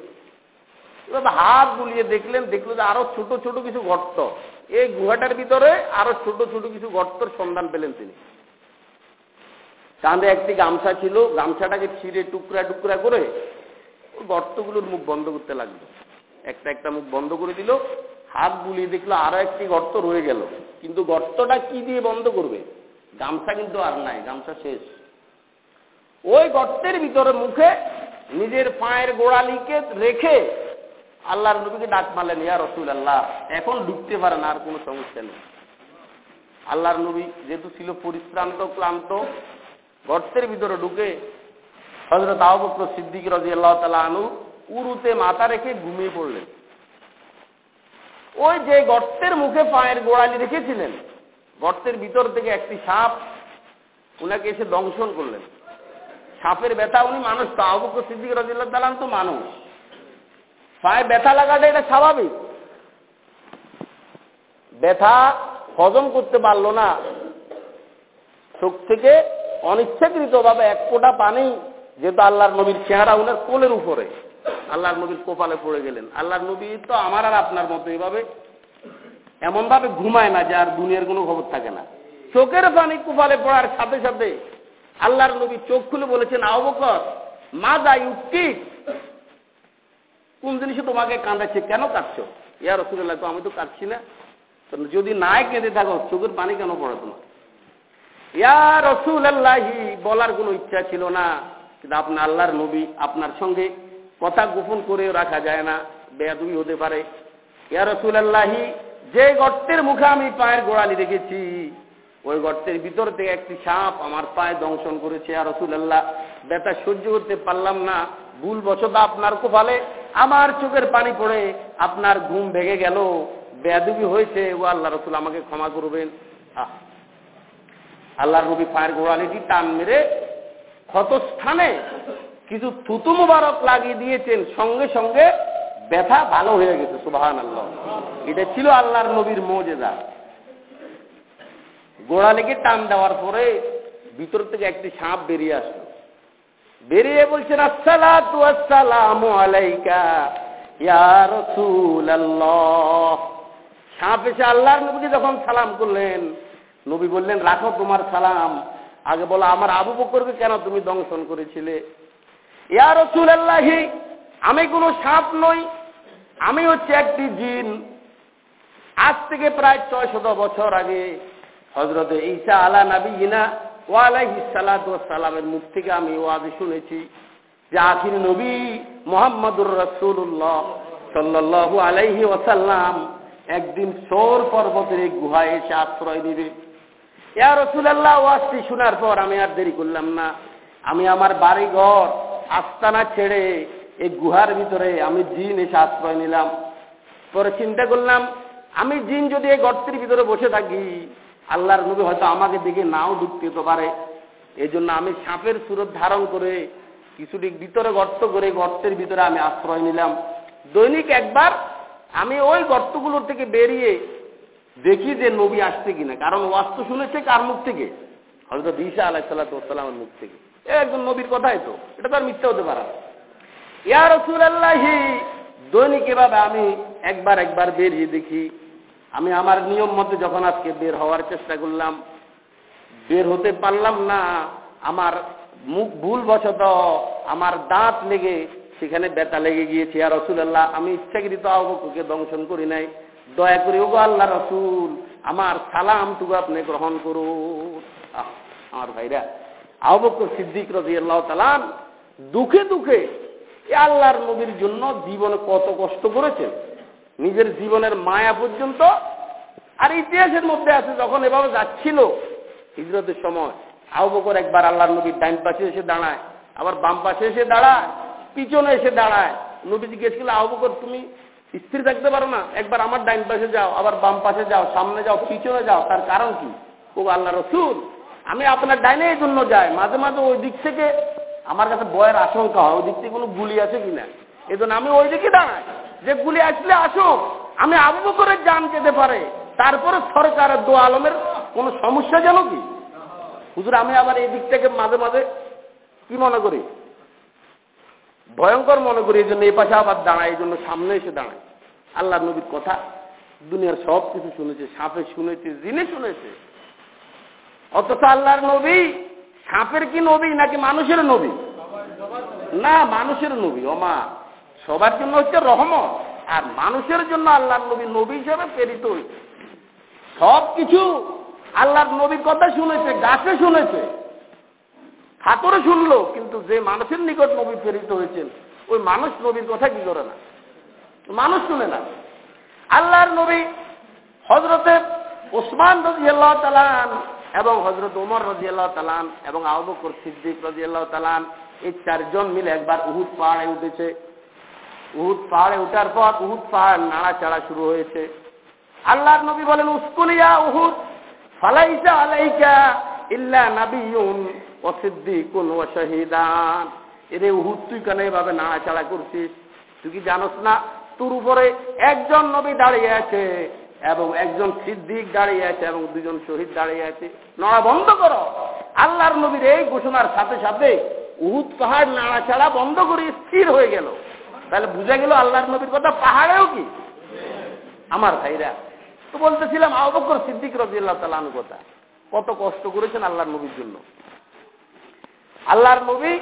এবার হাত বুলিয়ে দেখলেন, দেখল যে আরও ছোট ছোট কিছু গর্ত এই গুহাটার ভিতরে আরও ছোট ছোট কিছু গর্তর সন্ধান পেলেন তিনি। কাঁধে একটি গামছা ছিল, গামছাটাকে ছিঁড়ে টুকরা টুকরা করে গর্তগুলোর মুখ বন্ধ করতে লাগল। একটা একটা মুখ বন্ধ করে দিল, হাত বুলিয়ে দেখল আরও একটি গর্ত রয়ে গেল। কিন্তু গর্তটা কি দিয়ে বন্ধ করবে? গামছা কিন্তু আর নাই, গামছা শেষ। ওই গর্তের ভিতরে মুখে নিজের পায়ের গোড়ালিকে রেখে আল্লাহর নবীকে ডাক মারলেন, ইয়া রসুল আল্লাহ এখন ঢুকতে পারে না, আর কোনো সমস্যা নেই। আল্লাহর নবী যেহেতু ছিল পরিশ্রান্ত, ক্লান্ত, গর্তের ভিতরে ঢুকে হজরত আবক্র সিদ্দিক রাজি আল্লাহ তালা আনু উরুতে মাথা রেখে ঘুমিয়ে পড়লেন। ওই যে গর্তের মুখে পায়ের গোড়ালি রেখেছিলেন, গর্তের ভিতর থেকে একটি সাপ উনাকে এসে দংশন করলেন। সাপের ব্যথা উনি মানুষ তো আবক্র সিদ্দিক রাজিল্লাহ তালান তো মানুষ। পায়ে ব্যথা লাগাটা এটা স্বাভাবিক। ব্যথা হজম করতে পারল না। চোখ থেকে অনিচ্ছাকৃত ভাবে এক ফোঁটা পানি, যেহেতু আল্লাহর নবীর চেহারা উনার কোলের উপরে। আল্লাহর নবীর কোপালে পড়ে গেলেন। আল্লাহর নবী তো আমার আর আপনার মতো এইভাবে এমন ভাবে ঘুমায় না যে আর দুনিয়ার কোনো খবর থাকে না। চোখের পানি কোপালে পড়ার সাথে সাথে আল্লাহর নবী চোখ খুলে বলেছেন আবকর মা দা ইউটি কোন জিনিসে তোমাকে কাঁদাচ্ছে? কেন কাঁদছো? ইয়া রসুল্লাহ তো আমি তো কাঁদছি না। যদি নাই কেঁদে থাকো, চোখের পানি কেন পড়ে তোমার? রসুল আল্লাহি বলার কোনো ইচ্ছা ছিল না। কিন্তু আপনার আল্লাহর নবী, আপনার সঙ্গে কথা গোপন করে রাখা যায় না। বেয়াদুবি হতে পারে। ইয়া রসুল আল্লাহি যে গর্তের মুখে আমি পায়ের গোড়ালি রেখেছি ওই গর্তের ভিতর থেকে একটি সাপ আমার পায়ে দংশন করেছে। আর রসুল আল্লাহ ব্যথা সহ্য করতে পারলাম না। ভুল বছর আপনার কোপালে আমার চোখের পানি পড়ে আপনার ঘুম ভেঙে গেল, বেয়াদুবি হয়েছে, ও আল্লাহ রসুল আমাকে ক্ষমা করবেন। আল্লাহর নবী পায়ের গোড়ালিটি টান মেরে ক্ষতস্থানে কিছু থুতু মুবারক লাগিয়ে দিয়েছেন, সঙ্গে সঙ্গে ব্যথা ভালো হয়ে গেছে সুবাহান আল্লাহ এটা ছিল আল্লাহর নবীর মজেদা গোড়ালিকে টান দেওয়ার পরে ভিতর থেকে একটি সাপ বেরিয়ে আসলো। বেরিয়ে বলছেন, আসসালাতু সাপ এসে আল্লাহর নবীকে যখন সালাম করলেন, নবী বললেন, রাখো তোমার সালাম। আগে বলো, আমার আবু বকরকে কেন তুমি দংশন করেছিলে? ইয়া রাসূলুল্লাহি, আমি কোনো সাপ নই, আমি হচ্ছে একটি জিন। আজ থেকে প্রায় ছয় শত বছর আগে হজরতে ঈসা আলা নাবিনা সালামের মুখ থেকে আমি ওয়াজ শুনেছি যে আখির নবী মোহাম্মদুর রসুল্লাহ সাল্লাহু আলাইহি ওসাল্লাম একদিন সোর পর্বতের এই গুহায় এসে আশ্রয় নিবে। ইয়া রসুলাল্লাহ, ওয়াজটি শোনার পর আমি আর দেরি করলাম না। আমি আমার বাড়ি ঘর আস্তানা ছেড়ে এই গুহার ভিতরে আমি জিন এসে আশ্রয় নিলাম। পরে চিন্তা করলাম, আমি জিন যদি এই গর্তের ভিতরে বসে থাকি আল্লাহর নবী হয়তো আমাকে দেখে নাও ঢুকতে হতে পারে। এই জন্য আমি সাপের সুরত ধারণ করে কিছুটি ভিতরে গর্ত করে গর্তের ভিতরে আমি আশ্রয় নিলাম। দৈনিক একবার আমি ওই গর্তগুলোর থেকে বেরিয়ে দেখি যে নবী আসছে কিনা। কারণ ওয়াস্তু শুনেছে কার মুখ থেকে? হয়তো দিশা আলাহ সাল্লাহামের মুখ থেকে। এ একজন নবীর কথাই তো। এটা তো আর মিথ্যা হতে পারে না। ইয়া রসুল আল্লাহি দৈনিক এভাবে আমি একবার একবার বেরিয়ে দেখি। আমি আমার নিয়ম মতে যখন আজকে বের হওয়ার চেষ্টা করলাম, বের হতে পারলাম না, আমার মুখ ভুল বশত আমার দাঁত লেগে, সেখানে ব্যথা লেগে গিয়েছে। আর রসুল্লাহ আমি ইচ্ছাকৃত আবকুকে দংশন করি নাই। দয়া করে, ওগো আল্লাহ রসুল, আমার সালামটুকু আপনি গ্রহণ করুন। আমার ভাইরা আবকর সিদ্দিক রাজি আল্লাহ তালান দুঃখে দুঃখে আল্লাহর নবীর জন্য জীবনে কত কষ্ট করেছেন। নিজের জীবনের মায়া পর্যন্ত আর ইতিহাসের মধ্যে আছে, যখন এভাবে যাচ্ছিল হিজরতের সময়, আবু বকর একবার আল্লাহর নবীর ডাইন পাশে এসে দাঁড়ায়, আবার বাম পাশে এসে দাঁড়ায়, পিছনে এসে দাঁড়ায়। নবী জিজ্ঞেস করলে আবু বকর, তুমি স্থির থাকতে পারো না, একবার আমার ডাইন পাশে যাও, আবার বাম পাশে যাও, সামনে যাও, পিছনে যাও, তার কারণ কি? ও আল্লাহ রসুল, আমি আপনার ডাইনে এই জন্য যাই, মাঝে মাঝে ওই দিক থেকে আমার কাছে বয়ের আশঙ্কা হয়, ওই দিক থেকে কোনো গুলি আছে কিনা? এই জন্য আমি ওই দিকে দাঁড়াই। যে গুলি আসলে আসুক, আমি আবু বকরের জান যেতে পারে। তারপরে সরকারের দো আলমের কোনো সমস্যা যেন কি? হুজুর, আমি আবার এই দিক থেকে মাঝে মাঝে কি মনে করি? ভয়ঙ্কর মনে করি, এই জন্য এই পাশে আবার দাঁড়ায়, এই জন্য সামনে এসে দাঁড়ায়। আল্লাহ নবীর কথা দুনিয়ার সব কিছু শুনেছে, সাপে শুনেছে, জিনে শুনেছে। অথচ আল্লাহর নবী, সাপের কি নবী নাকি মানুষের নবী? না, মানুষের নবী, ওমা। সবার জন্য হচ্ছে রহমত। আর মানুষের জন্য আল্লাহর নবী নবী হিসেবে প্রেরিত হয়েছে। সব কিছু আল্লাহর নবীর কথা শুনেছে, গাছে শুনেছে হাতরে শুনলো, কিন্তু যে মানুষের নিকট নবী প্রেরিত হয়েছেন, ওই মানুষ নবীর কথা কি করে না? মানুষ শুনে না। আল্লাহর নবী হজরতে ওসমান রাজি আল্লাহ তালান এবং হজরত উমর রাজি আল্লাহ তালান এবং আবকর সিদ্দিক রাজি আল্লাহ তালান এই চারজন মিলে একবার উহুদ পাহাড়ে উঠেছে। উহুদ পাহাড়ে উঠার পর উহুদ পাহাড় নাড়াচাড়া শুরু হয়েছে। আল্লাহর নবী বলেন উস্কুলিয়া উহুদ, ফালাইসা আলাইকা ইল্লা নাবিয়ুন ও সিদ্দিকুন ও শাহিদান। এরে উহুদ, তুই কেন এভাবে নাড়াচাড়া করছিস? তুই কি জানোস না, তোর উপরে একজন নবী দাঁড়িয়ে আছে এবং একজন সিদ্দিক দাঁড়িয়ে আছে এবং দুজন শহীদ দাঁড়িয়ে আছে। নড়া বন্ধ করো। আল্লাহর নবীর এই ঘোষণার সাথে সাথে উহুদ পাহাড় নাড়াচাড়া বন্ধ করে স্থির হয়ে গেল। তাহলে বুঝা গেল আল্লাহর নবীর কথা, পাহাড়েও কি? আমার ভাইরা, তো বলতেছিলাম আবকর সিদ্দিক রাজিয়াল্লাহ তালান কথা, কত কষ্ট করেছেন আল্লাহর নবীর জন্য। আল্লাহর নবী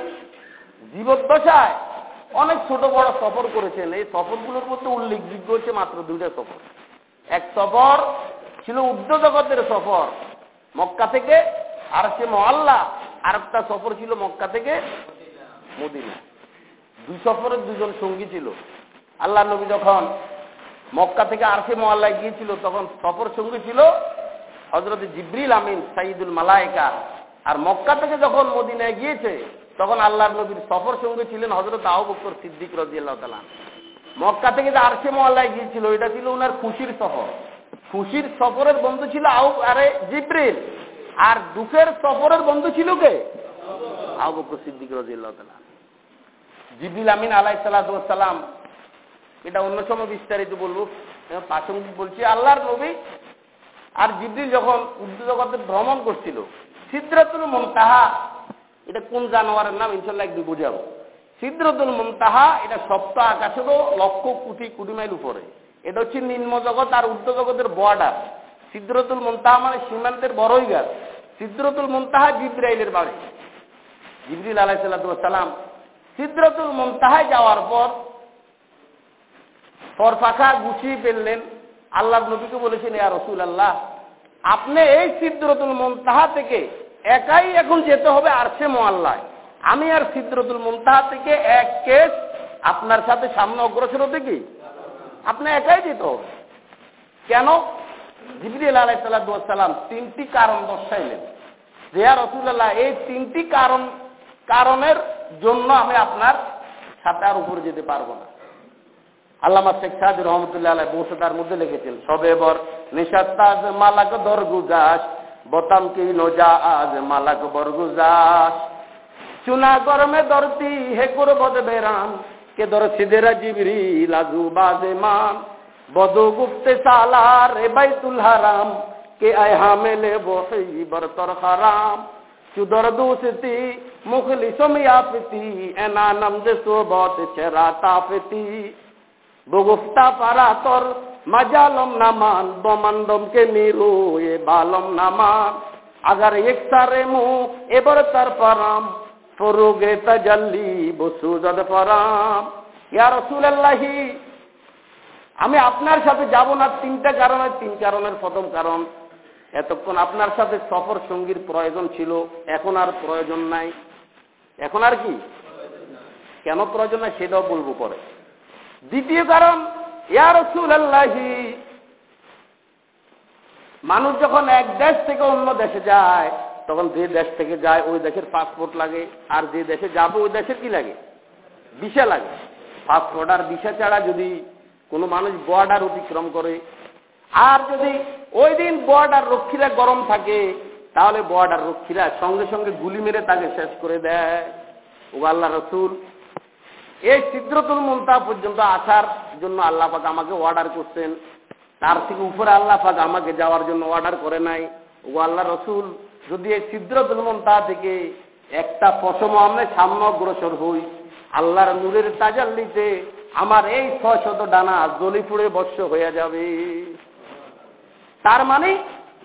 জীবদ্দশায় অনেক ছোট বড় সফর করেছেন। এই সফরগুলোর মধ্যে উল্লেখযোগ্য হচ্ছে মাত্র দুইটা সফর। এক সফর ছিল উর্ধ জগতের সফর, মক্কা থেকে আর সে মহল্লা। আর একটা সফর ছিল মক্কা থেকে মদিনা। দুই সফরের দুজন সঙ্গী ছিল। আল্লাহ নবী যখন মক্কা থেকে আরসে মহল্লায় গিয়েছিল, তখন সফর সঙ্গী ছিল হজরত জিব্রিল আমিন সাইদুল মালায়কা। আর মক্কা থেকে যখন মদিনায় গিয়েছে, তখন আল্লাহর নবীর সফর সঙ্গে ছিলেন হজরত আউ বকর সিদ্দিক রাজিয়াল্লাহ তালা মক্কা থেকে যে আরসে মহল্লায় গিয়েছিল, এটা ছিল ওনার খুশির সফর। খুশির সফরের বন্ধু ছিল আউ আরে জিব্রিল। আর দুঃখের সফরের বন্ধু ছিল কে? আউ বকর সিদ্দিক রাজিয়াল্লাহ তালা জিবিল আমিন আলাই সালাম, এটা অন্য সময় বিস্তারিত বলব। প্রাসঙ্গিক বলছি, আল্লাহর নবী আর জিবরিল যখন উর্দু জগতে ভ্রমণ করছিল সিদ্ধাতুল মমতাহা এটা কোন জানোয়ারের নাম? ইনশাল্লাহ একদিন বোঝাবো। সিদ্ধাতুল মমতাহা এটা সপ্ত আকাশেরও লক্ষ কোটি কোটি মাইল উপরে। এটা হচ্ছে নিম্ন জগৎ আর উর্দু জগতের বর্ডার সিদ্ধাতুল মমতাহা মানে সীমান্তের বড়ই গাছ। সিদ্ধাতুল মমতাহা জিব্রাইলের বাড়ি। জিবরিল আলাহ সাল্লাম সিদ্ধাতুল মমতাহায় যাওয়ার পর ফরফাখা গুছিয়ে ফেললেন। আল্লাহ নবীকে বলেছেন, ইয়া রসুল আল্লাহ আপনি এই সিদ্রতুল মমতাহা থেকে একাই এখন যেতে হবে আর সে মোয়াল্লায়। আমি আর সিদ্রতুল মমতাহা থেকে এক কেস আপনার সাথে সামনে অগ্রসর হতে কি? আপনি একাই যেতে হবে। কেন? জিবরিল আলাইসাল্লাম তিনটি কারণ দর্শাইলেন। রেয়া রসুল্লাহ এই তিনটি কারণ, কারণের জন্য আমি আপনার সাথে আর উপরে যেতে পারব না। আল্লামা শেখ সাহাদি রহমতুল্লাহ আলাই বসে তার মধ্যে লিখেছেন, সবে বর নিশাত্তাজ মালাক দরগুজাস বতাম কি নোজা আজ মালাক বরগুজাস চুনা গরমে দরতি হে করবদ বেরাম, কে দর সিদেরা জিবরি লাজু বাজে মান। বদু গুপ্তে সালার এ বাইতুল হারাম, কে আয় হামেলে বসে বরতর হারাম। সমিয়াপতি এনা নমদে সোবত চেরা তাপতি বগুফতা পারা নামান এ বালম নামান। আগার এক সারে মু, এবার তার পারাম, ফরুগে তাজাল্লি, বসুজদ পারাম। ইয়া রসুলাল্লাহি, আমি আপনার সাথে যাব না তিনটা কারণে, তিন কারণের প্রথম কারণ এতক্ষণ আপনার সাথে সফর সঙ্গীর প্রয়োজন ছিল, এখন আর প্রয়োজন নাই। এখন আর কি? কেন প্রয়োজন নাই সেটাও বলব পরে। দ্বিতীয় কারণ মানুষ যখন এক দেশ থেকে অন্য দেশে যায়, তখন যে দেশ থেকে যায় ওই দেশের পাসপোর্ট লাগে, আর যে দেশে যাবে ওই দেশের কি লাগে? ভিসা লাগে। পাসপোর্ট আর ভিসা ছাড়া যদি কোনো মানুষ বর্ডার অতিক্রম করে আর যদি ওই দিন বর্ডার রক্ষীরা গরম থাকে, তাহলে বর্ডার রক্ষীরা সঙ্গে সঙ্গে গুলি মেরে তাকে শেষ করে দেয়। ও আল্লাহ রসুল, এই সিদ্রতুল মুন্তা পর্যন্ত আসার জন্য আল্লাহ পাক আমাকে অর্ডার করছেন। তার থেকে উপরে আল্লাহ পাক আমাকে যাওয়ার জন্য অর্ডার করে নাই। ও আল্লাহ রসুল, যদি এই সিদ্রতুল মুন্তা থেকে একটা পশম আমরা সামনে অগ্রসর হই, আল্লাহর নূরের তাজাল্লিতে আমার এই ছয় শত ডানা জলি পুড়ে বর্ষ হয়ে যাবে। তার মানে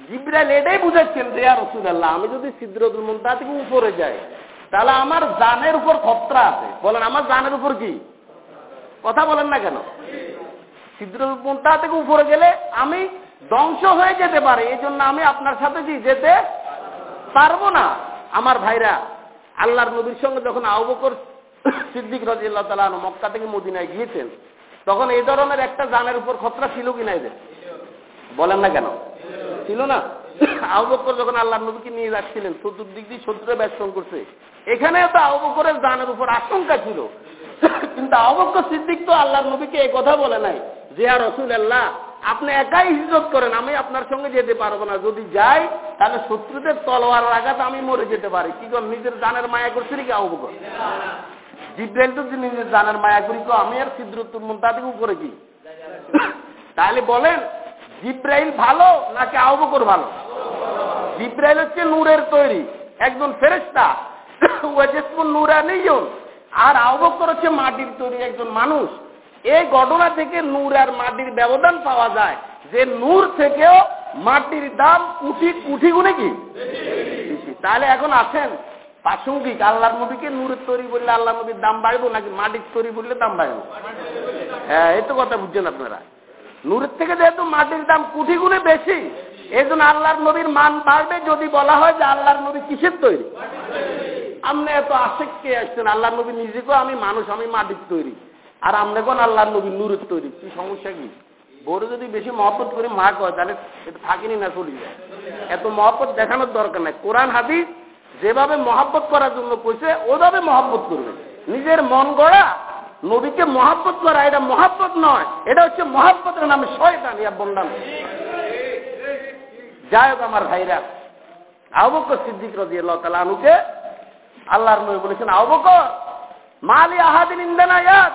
জিব্রাইল এটাই বুঝাচ্ছেন রেয়া রসুল আল্লাহ আমি যদি সিদ্রতুল মুন্তা থেকে উপরে যাই, তাহলে আমার জানের উপর খতরা আছে। বলেন, আমার জানের উপর কি? কথা বলেন না কেন? সিদ্রপুন্তা থেকে উপরে গেলে আমি ধ্বংস হয়ে যেতে পারে এই জন্য আমি আপনার সাথে কি, যেতে পারব না। আমার ভাইরা, আল্লাহর নবীর সঙ্গে যখন আহবকর সিদ্দিক রাজিয়াল্লাহ তালা মক্কা থেকে মদিনায় গিয়েছেন, তখন এই ধরনের একটা জানের উপর খতরা ছিল কিনা এদের? বলেন না কেন? ছিল না। আহবকর যখন আল্লাহ নবীকে নিয়ে যাচ্ছিলেন, চতুর্দিক দিয়ে শত্রুরা ব্যস্তন করছে। এখানে তো আহবকরের জানের উপর আশঙ্কা ছিল। কিন্তু আহবকর সিদ্দিক তো আল্লাহর নবীকে এই কথা বলে নাই যে আর রসুল আল্লাহ আপনি একাই হিজত করেন, আমি আপনার সঙ্গে যেতে পারব না। যদি যাই, তাহলে শত্রুদের তলোয়ার আঘাত আমি মরে যেতে পারি। কি কর নিজের জানের মায়া করছি নাকি আহবকর জিব্রাইল তো নিজের জানের মায়া করি তো আমি আর সিদ্রুত্তুর মুন্তাদিকে উপরে কি? তাহলে বলেন জিব্রাইল ভালো নাকি আহবকর ভালো? জিব্রাইল হচ্ছে নূরের তৈরি, একজন ফেরেস্তা ওয়াজিসপুর নূরা নেইজন আর আহবকর হচ্ছে মাটির তৈরি একজন মানুষ। এই ঘটনা থেকে নূর আর মাটির ব্যবধান পাওয়া যায়। যে নূর থেকেও মাটির দাম কুটি কুঠি গুণে কি? তাহলে এখন আছেন প্রাসঙ্গিক, আল্লাহর নবীকে নূরের তৈরি বললে আল্লাহ নবীর দাম বাড়বো নাকি মাটির তৈরি বললে দাম বাড়বো? হ্যাঁ এই তো কথা বুঝছেন আপনারা। নূরের থেকে যেহেতু মাটির দাম কুঠি গুণে বেশি এই জন্য আল্লাহর নবীর মান বাড়বে যদি বলা হয় যে আল্লাহর নবী কিসের তৈরি? আপনি এত আশেক কে আসছেন? আল্লাহর নবী নিজেকেও আমি মানুষ, আমি মাটির তৈরি। আর আপনি কোন আল্লাহর নবী নূরের তৈরি? কি সমস্যা কি? বড় যদি বেশি মহব্বত করে মা কয়, তাহলে এটা থাকিনি না, চলে যায়। এত মহব্বত দেখানোর দরকার নাই। কোরআন, হাদিস যেভাবে মহাব্বত করার জন্য কইছে, ওভাবে মহাব্বত করবে। নিজের মন গড়া নবীকে মহাব্বত করা, এটা মহাব্বত নয়। এটা হচ্ছে মহাব্বতের নামে শয়তান, ইয়া বন্ডান যাই হোক আমার ভাইরা আবকর সিদ্দিক রাজি আল্লাহ তালা আনুকে আল্লাহর নবী বলেছেন আবকর মালি আহাদিন ইন্দানা ইয়াদ,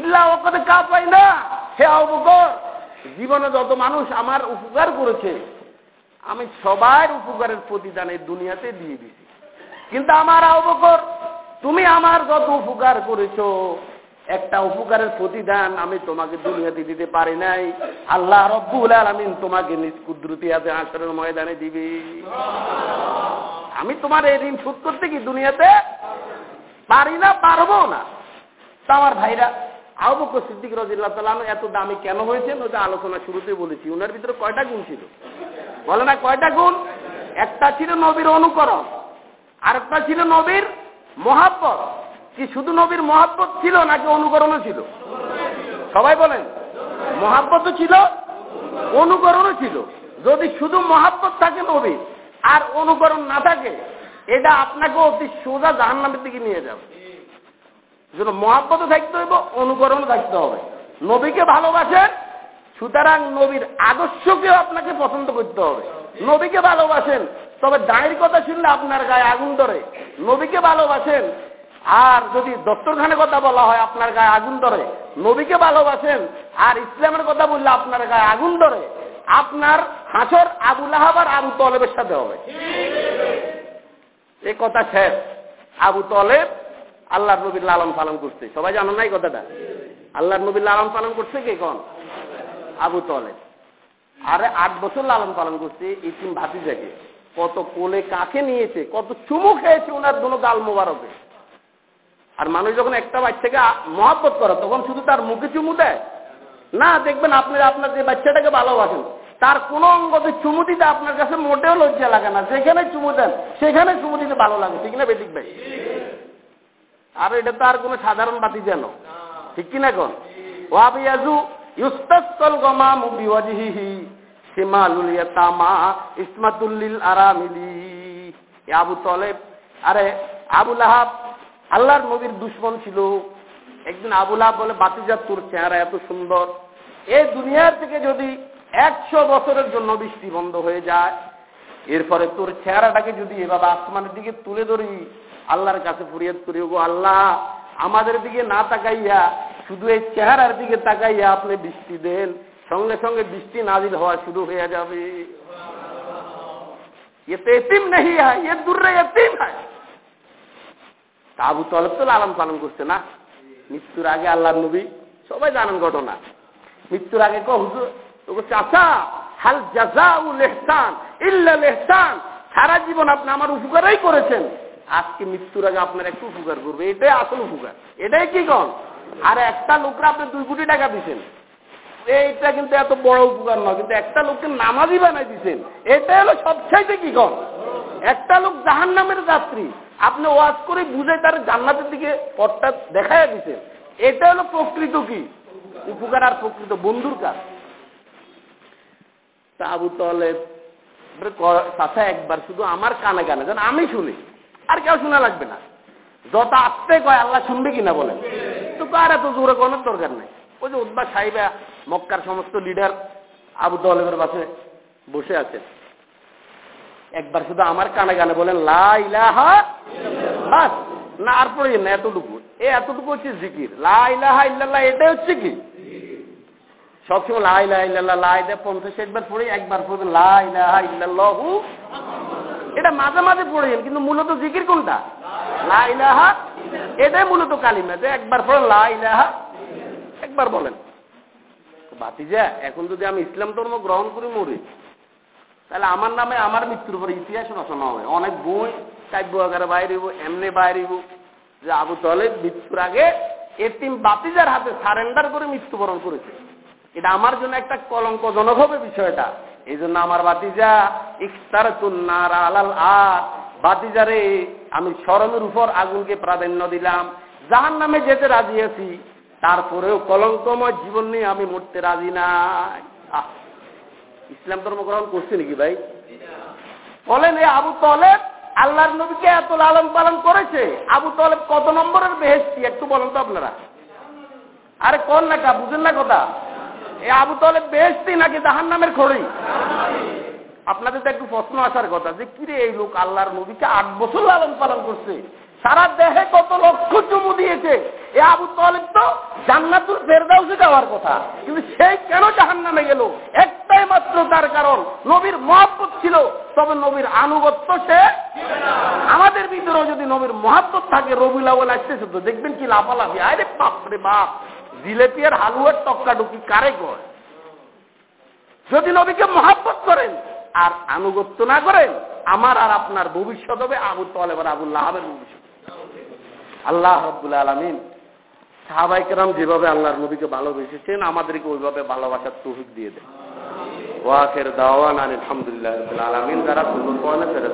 ইল্লা ওকতে কা পাই না হে আবকর জীবনে যত মানুষ আমার উপকার করেছে, আমি সবার উপকারের প্রতিদান এই দুনিয়াতে দিয়ে দিছি কিন্তু আমার আবকর তুমি আমার যত উপকার করেছ একটা উপকারের প্রতিদান আমি তোমাকে দুনিয়াতে দিতে পারি নাই। আল্লাহ রব্বুল আলমিন তোমাকে নিজ কুদরতি আছে আসরের ময়দানে দিবি। আমি তোমার এই ঋণ শোধ করতে কি দুনিয়াতে পারি না, পারব না? তা আমার ভাইরা আবুক সিদ্দিক রাজিল্লাহ তালানো এত দামি কেন হয়েছেন? ওটা আলোচনা শুরুতে বলেছি। ওনার ভিতরে কয়টা গুণ ছিল? বলে না, কয়টা গুণ? একটা ছিল নবীর অনুকরণ, আরেকটা ছিল নবীর মহাব্বত। কি শুধু নবীর মহাব্বত ছিল নাকি অনুকরণও ছিল? সবাই বলেন। মহাব্বতও ছিল, অনুকরণও ছিল। যদি শুধু মহাব্বত থাকে নবী আর অনুকরণ না থাকে, এটা আপনাকে অতি সোজা জাহান্নামের দিকে নিয়ে যাবে। জন্য মহাব্বত থাকতে হইব, অনুকরণ থাকতে হবে। নবীকে ভালোবাসেন সুতরাং নবীর আদর্শকেও আপনাকে পছন্দ করতে হবে। নবীকে ভালোবাসেন, তবে দাঁড়ির কথা শুনলে আপনার গায়ে আগুন ধরে। নবীকে ভালোবাসেন আর যদি দত্তরখানের কথা বলা হয়, আপনার গায়ে আগুন ধরে, নবীকে ভালোবাসেন, আর ইসলামের কথা বললে আপনার গায়ে আগুন ধরে, আপনার হাসর আবুল আহাবার আবু তলেবের সাথে হবে। এ কথা শেষ। আবু তলেব আল্লাহর নবীর লালন পালন করছে। সবাই জানো না এই কথাটা? আল্লাহর নবীর লালন পালন করছে কে কোন? আবু তলেব। আরে আট বছর লালন পালন করছে ইতিম ভাতিজাকে। কত কোলে কাকে নিয়েছে, কত চুমু খেয়েছে ওনার দুনো গাল মোবারকে। আর মানুষ যখন একটা বাচ্চাকে মহাব্বত করে, তখন শুধু তার মুখে চুমু দেয়? না, দেখবেন আপনি আপনার যে বাচ্চাটাকে ভালোবাসেন, তার কোন অঙ্গতে চুমু দিতে আপনার কাছে মোটেও লজ্জা লাগে না। যেখানে চুমু দেন, সেখানে চুমু দিতে ভালো লাগে, ঠিক না বেটিক ভাই? আর এটা তো আর কোনো সাধারণ বাতি যেন। ঠিক কিনা কোন ওয়াবিয়াজু ইউস্তাসকাল গামামু বিওয়াজহিহি সিমালুল ইয়াতামা ইসমাতুল্লিল আরামিলি। আবু তলেব আরে, আবু লাহাব আল্লাহর নবীর দুশ্মন ছিল। একদিন আবুলা বলে, বাতিজার তোর চেহারা এত সুন্দর। এই দুনিয়ার থেকে যদি একশো বছরের জন্য বৃষ্টি বন্ধ হয়ে যায়, এরপরে তোর চেহারাটাকে যদি এভাবে আসমানের দিকে তুলে ধরি, আল্লাহর কাছে ফরিয়াদ করি গো আল্লাহ, আমাদের দিকে না তাকাইয়া, শুধু এই চেহারার দিকে তাকাইয়া আপনি বৃষ্টি দেন। সঙ্গে সঙ্গে বৃষ্টি নাজিল হওয়া শুরু হয়ে যাবে। এতে এতিম নেই হয় এ দূরে এতিম হয়। আবু তলেব তো লালন পালন করছে না। মৃত্যুর আগে আল্লাহ নবী সবাই জানেন ঘটনা। মৃত্যুর আগে কো ইল্লা সারা জীবন আপনি আমার উপকারই করেছেন। আজকে মৃত্যুর আগে আপনার একটু উপকার করবে। এটাই আসল উপকার। এটাই কি কন? আর একটা লোকরা আপনি দুই কোটি টাকা দিচ্ছেন এইটা কিন্তু এত বড় উপকার নয়, কিন্তু একটা লোককে নামাজি বানাই দিচ্ছেন এটা হলো সবচাইতে কি কন? একটা লোক জাহান নামের যাত্রী। আপনি ওয়াজ করে বুঝে তার জান্নাতের দিকে পথটা দেখাইয়া দিচ্ছেন এটা হলো প্রকৃত কি? উপকার আর প্রকৃত বন্ধুর কাজ। তা আবু তলে কথা একবার শুধু আমার কানে কানে যেন আমি শুনি। আর কেউ শোনা লাগবে না। যত আসতে কয়, আল্লাহ শুনবে কিনা বলেন। তো কার এত জোরে কোনো দরকার নাই? ওই যে উদ্বা সাহেবা, মক্কার সমস্ত লিডার আবু তলেবের পাশে বসে আছেন। একবার শুধু আমার কানে কানে বলেন না, আর পড়ে না, এতটুকু। এতটুকু হচ্ছে জিকির। এটাই হচ্ছে কি? সবসময় লাই দেয় পঞ্চাশ একবার পড়ে, একবার পড়বে লাই লাহা ইল্লাল্লাহু। এটা মাঝে মাঝে পড়েন কিন্তু মূলত জিকির কোনটা? লাইলাহা এটাই মূলত কালিমা। যে একবার পড়েন লাইলাহা একবার বলেন। বাতিজা এখন যদি আমি ইসলাম ধর্ম গ্রহণ করি, মরি। তাহলে আমার নামে আমার মৃত্যুর পরে ইতিহাস রচনা হবে। অনেক বই কাব্য আকারে বাইরেব এমনি বাইরেব যে আবু তলেব মৃত্যুর আগে এতিম বাতিজার হাতে সারেন্ডার করে মৃত্যুবরণ করেছে। এটা আমার জন্য একটা কলঙ্কজনক হবে বিষয়টা। এই জন্য আমার বাতিজা ইফতার তুন্নার আলাল আ বাতিজারে, আমি স্মরণের উপর আগুনকে প্রাধান্য দিলাম। যাহার নামে যেতে রাজি আছি, তারপরেও কলঙ্কময় জীবন নিয়ে আমি মরতে রাজি নাই। ইসলাম ধর্ম গ্রহণ করছে নাকি ভাই? বলেন, এই আবু তলেব আল্লাহর নবীকে এত লালন পালন করেছে। আবু তলেব কত নম্বরের বেহেস্তি একটু বলেন তো আপনারা। আরে কোন লেখা বুঝেন না কথা। এই আবু তলেব বেহেস্তি নাকি জাহান নামের খড়ি? আপনাদের তো একটু প্রশ্ন আসার কথা যে, কিরে এই লোক আল্লাহর নবীকে আট বছর লালন পালন করছে? সারা দেহে কত লক্ষ চুমু দিয়েছে। এ আবু তলেব তো জান্নাতুল ফেরদাউসে যাওয়ার কথা। কিন্তু সেই কেন জাহান নামে গেল? একটাই মাত্র তার কারণ, নবীর মহাব্বত ছিল, তবে নবীর আনুগত্য সে আমাদের ভিতরেও যদি নবীর মহাব্বত থাকে, রবিউল আউ্ল আসতেছে তো দেখবেন কি লাফালাফি? আরে বাপ রে বাপ! জিলেপি আর হালুয়ার টক্কা টুকি কারে কয়? যদি নবীকে মহাব্বত করেন আর আনুগত্য না করেন, আমার আর আপনার ভবিষ্যৎ হবে আবু তলেব আর আবুল্লাহ আবের ভবিষ্যৎ। আল্লাহ রব্বুল আলমিন সাহাবাইকেরাম যেভাবে আল্লাহর নবীকে ভালোবেসেছেন, আমাদেরকে ওইভাবে ভালোবাসার তৌফিক দিয়ে দেয় ওয়াকের দাওয়ান আলহামদুলিল্লাহ আলমিন। যারা সুন্দর না সেটা